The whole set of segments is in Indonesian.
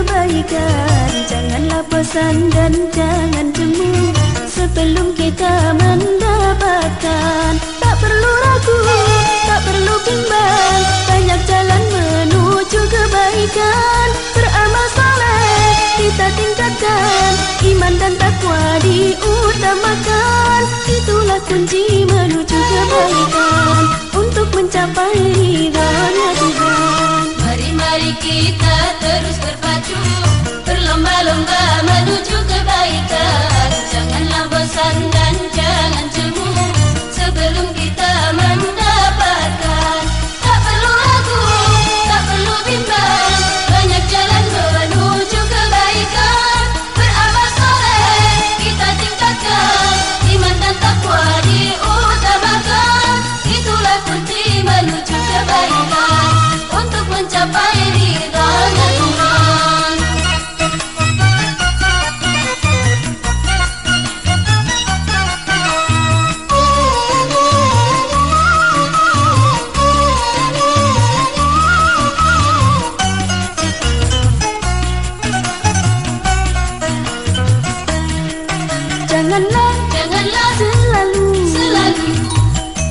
kebaikan. Janganlah bosan dan jangan jemu. Sebelum kita mendapatkan. Tak perlu ragu, tak perlu bimbang. Banyak jalan menuju kebaikan. Beramal saleh kita tingkatkan. Iman dan takwa diutamakan. Itulah kunci menuju kebaikan. Untuk mencapai ridhonya Tuhan. Mari-mari kita terus berpacu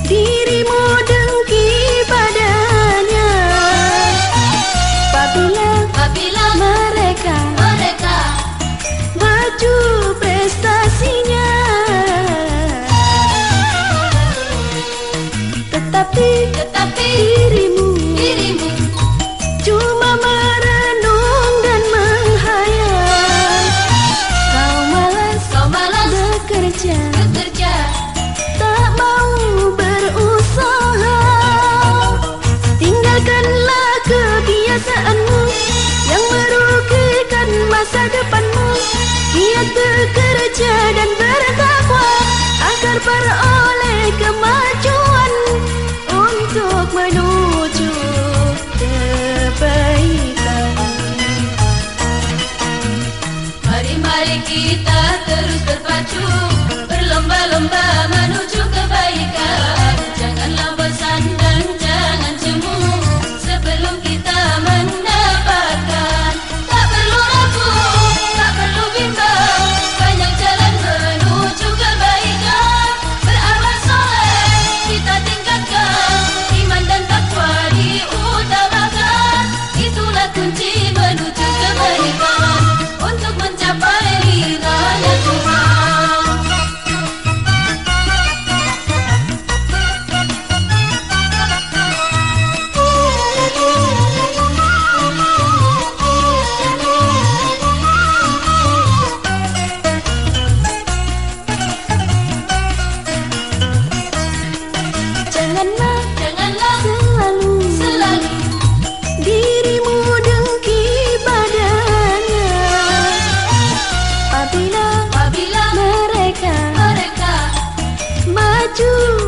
dirimu dengki padanya. Apabila Apabila mereka mereka maju prestasinya. Tetapi Tetapi dirimu dirimu cuma merenung dan menghayal. Kau malas Kau malas bekerja bekerja masa depanmu. Giat bekerja dan bertakwa Agar beroleh kemajuan Untuk menuju kebaikan. Mari-mari kita terus berpacu Berlomba-lomba do.